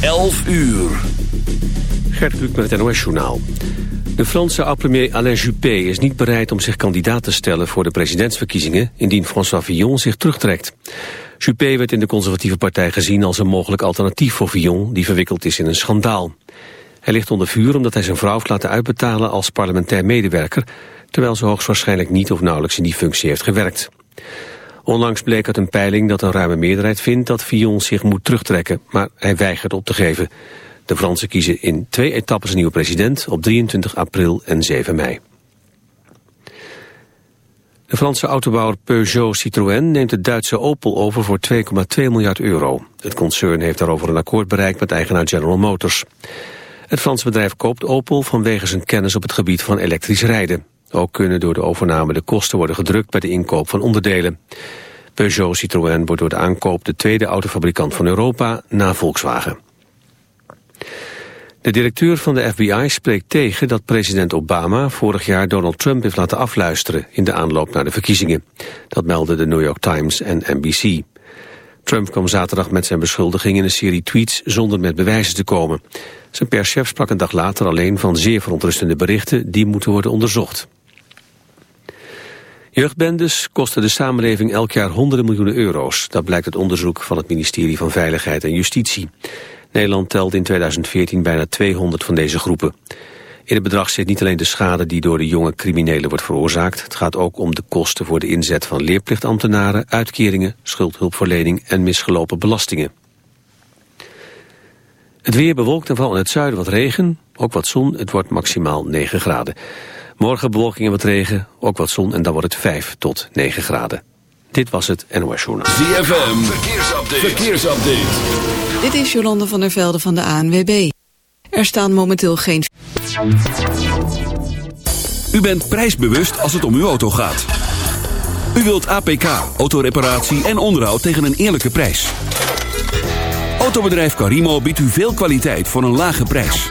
11 uur. Gert Kluk met het NOS-journaal. De Franse oud-premier Alain Juppé is niet bereid om zich kandidaat te stellen voor de presidentsverkiezingen indien François Villon zich terugtrekt. Juppé werd in de conservatieve partij gezien als een mogelijk alternatief voor Villon die verwikkeld is in een schandaal. Hij ligt onder vuur omdat hij zijn vrouw heeft laten uitbetalen als parlementair medewerker, terwijl ze hoogstwaarschijnlijk niet of nauwelijks in die functie heeft gewerkt. Onlangs bleek uit een peiling dat een ruime meerderheid vindt dat Fillon zich moet terugtrekken, maar hij weigert op te geven. De Fransen kiezen in twee etappes een nieuwe president op 23 april en 7 mei. De Franse autobouwer Peugeot Citroën neemt het Duitse Opel over voor 2,2 miljard euro. Het concern heeft daarover een akkoord bereikt met eigenaar General Motors. Het Franse bedrijf koopt Opel vanwege zijn kennis op het gebied van elektrisch rijden. Ook kunnen door de overname de kosten worden gedrukt bij de inkoop van onderdelen. Peugeot Citroën wordt door de aankoop de tweede autofabrikant van Europa na Volkswagen. De directeur van de FBI spreekt tegen dat president Obama vorig jaar Donald Trump heeft laten afluisteren in de aanloop naar de verkiezingen. Dat melden de New York Times en NBC. Trump kwam zaterdag met zijn beschuldiging in een serie tweets zonder met bewijzen te komen. Zijn perschef sprak een dag later alleen van zeer verontrustende berichten die moeten worden onderzocht. Jeugdbendes kosten de samenleving elk jaar honderden miljoenen euro's. Dat blijkt uit onderzoek van het ministerie van Veiligheid en Justitie. Nederland telt in 2014 bijna 200 van deze groepen. In het bedrag zit niet alleen de schade die door de jonge criminelen wordt veroorzaakt. Het gaat ook om de kosten voor de inzet van leerplichtambtenaren, uitkeringen, schuldhulpverlening en misgelopen belastingen. Het weer bewolkt en vooral in het zuiden wat regen, ook wat zon. Het wordt maximaal 9 graden. Morgen bewolking en wat regen, ook wat zon en dan wordt het 5 tot 9 graden. Dit was het NOS Journal. ZFM, verkeersupdate. verkeersupdate. Dit is Jolande van der Velde van de ANWB. Er staan momenteel geen... U bent prijsbewust als het om uw auto gaat. U wilt APK, autoreparatie en onderhoud tegen een eerlijke prijs. Autobedrijf Carimo biedt u veel kwaliteit voor een lage prijs.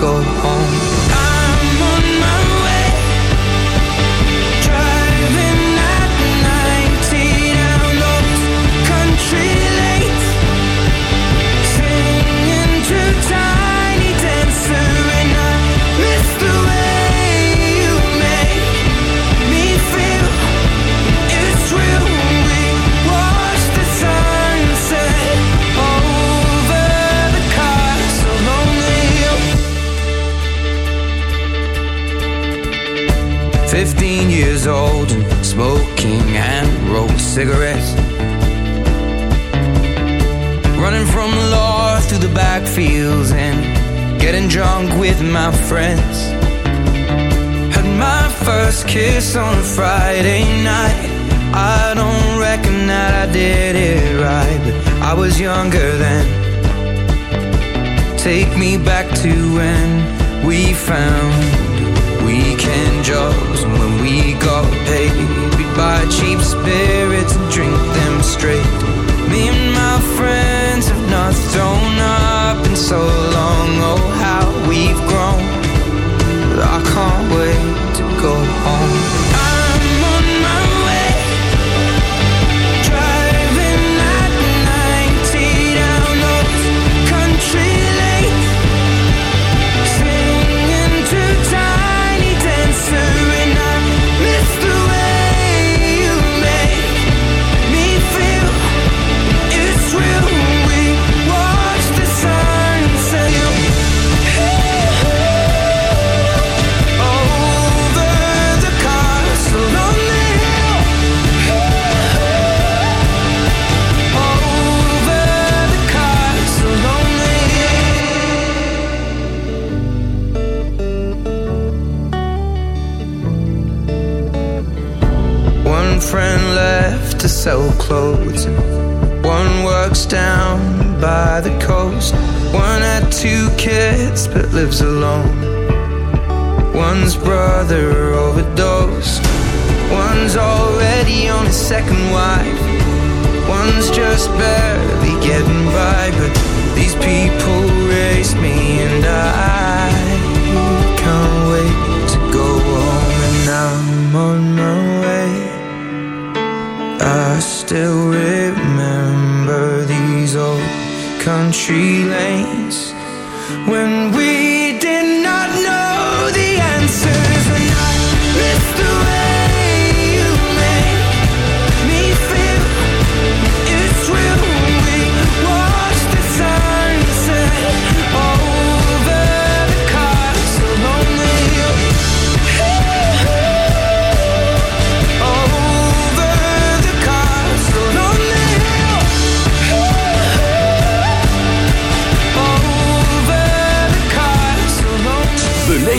go home. To when we found that lives alone. One's brother overdosed. One's already on his second wife. One's just barely getting by. But these people raise me, and I can't wait to go home. And I'm on my way. I still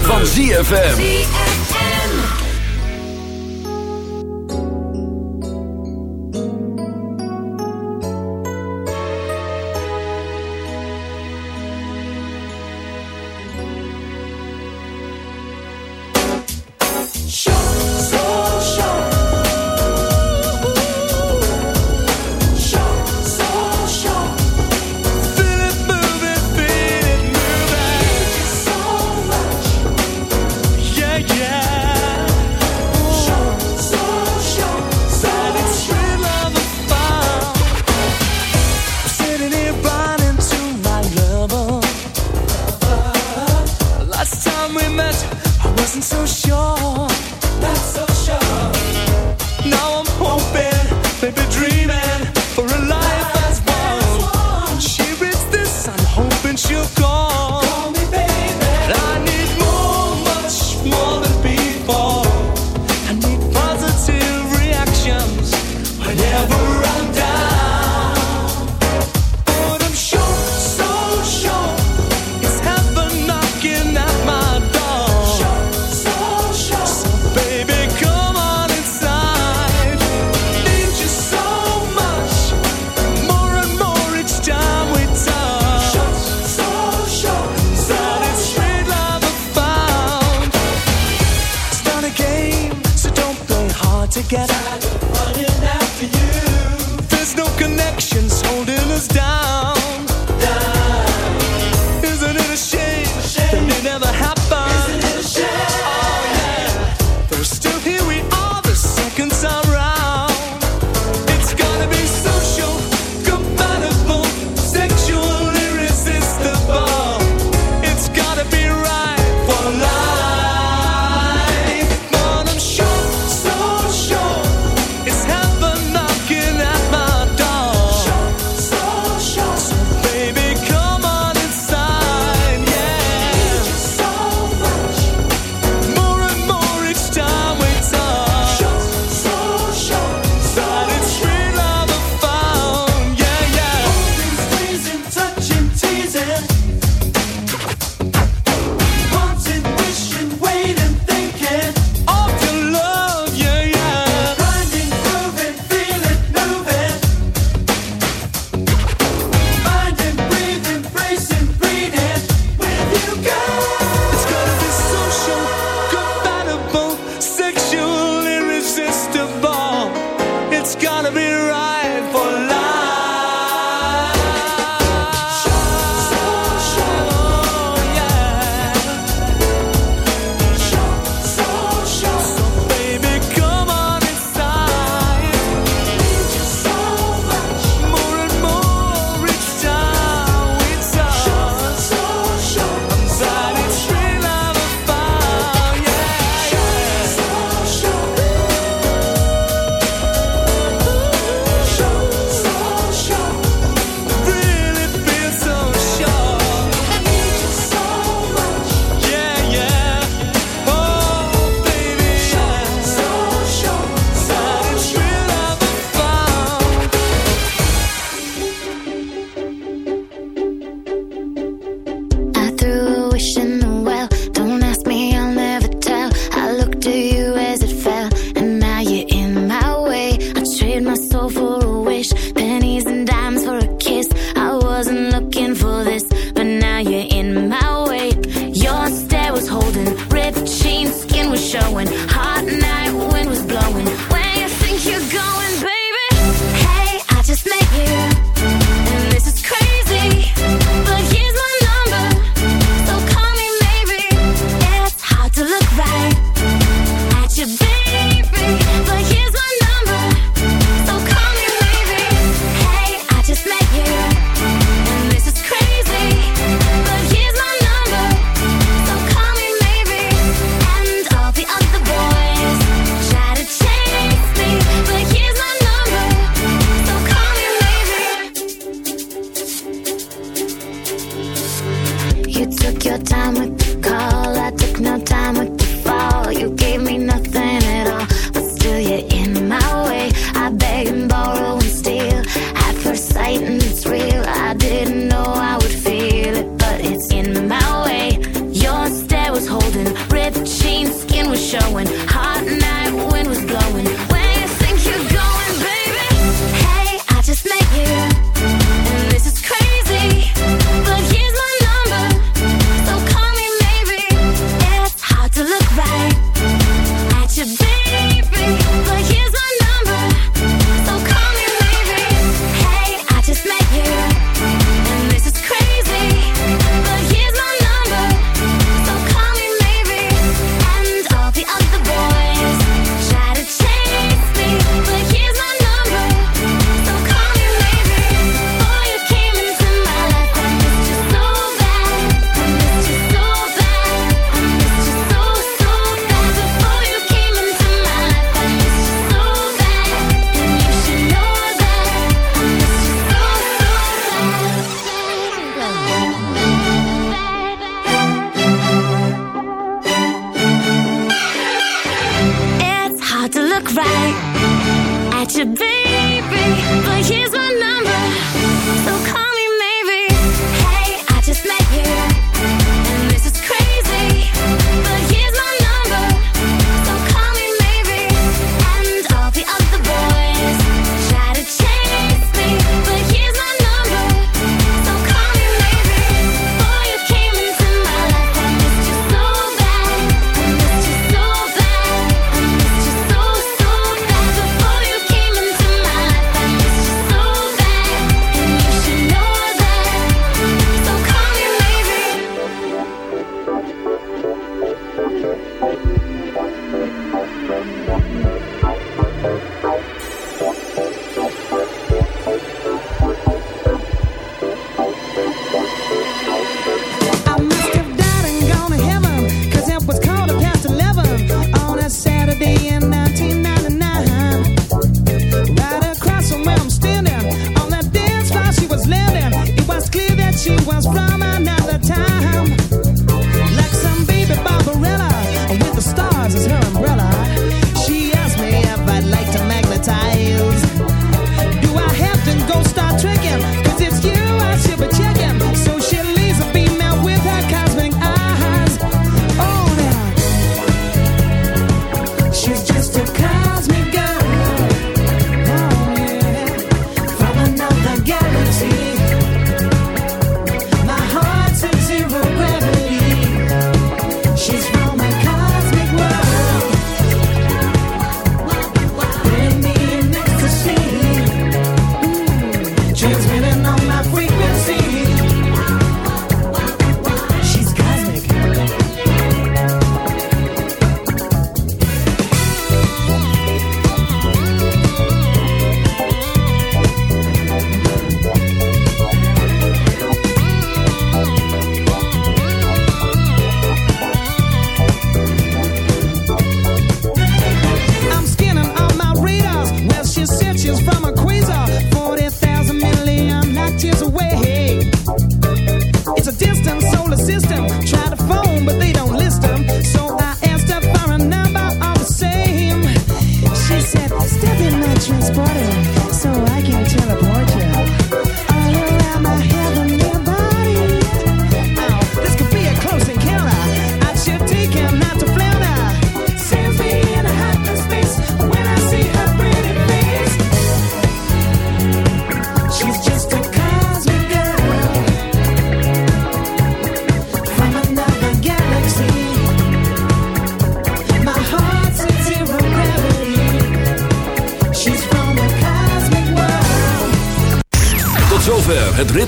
Van ZFM.